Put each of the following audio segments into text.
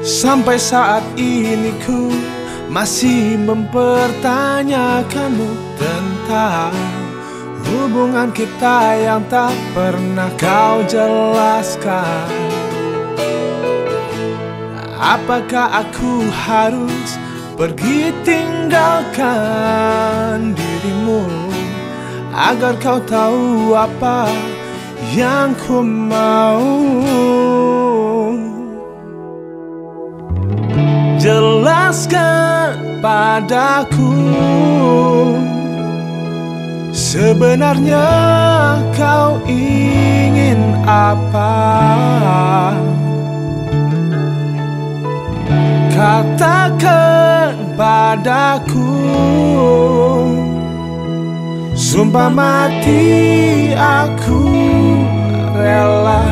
Sampai saat ini ku masih mempertanyakanmu tentang hubungan kita yang tak pernah kau jelaskan. Apakah aku harus pergi tinggalkan dirimu agar kau tahu apa yang ku mau? Jelaskan padaku. Sebenarnya kau ingin apa? Katakan padaku. Sumpah mati aku rela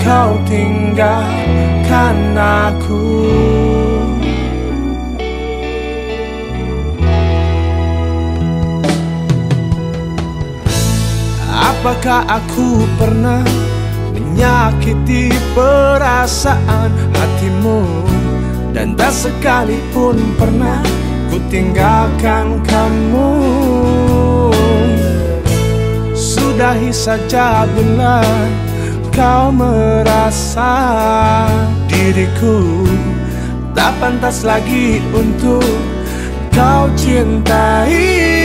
kau tinggalkan aku Apakah aku pernah menyakiti perasaan hatimu? Dan tak sekalipun pernah ku tinggalkan kamu. Sudahi saja bila kau merasa diriku Tak pantas lagi untuk kau cintai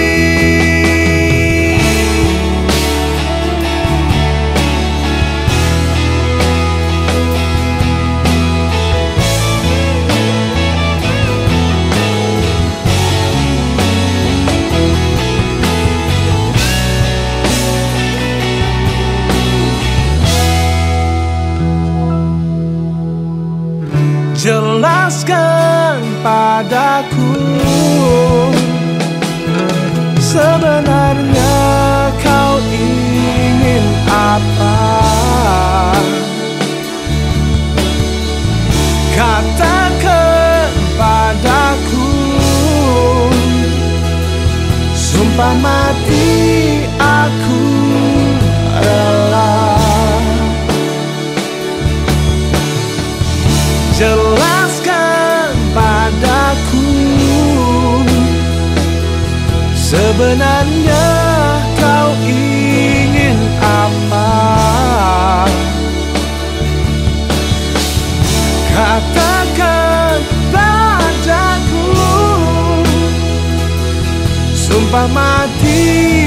Jelaskan padaku Sebenarnya kau ingin apa? Katakan padaku Sumpah mati aku Sebenarnya kau ingin apa? Katakan padaku Sumpah mati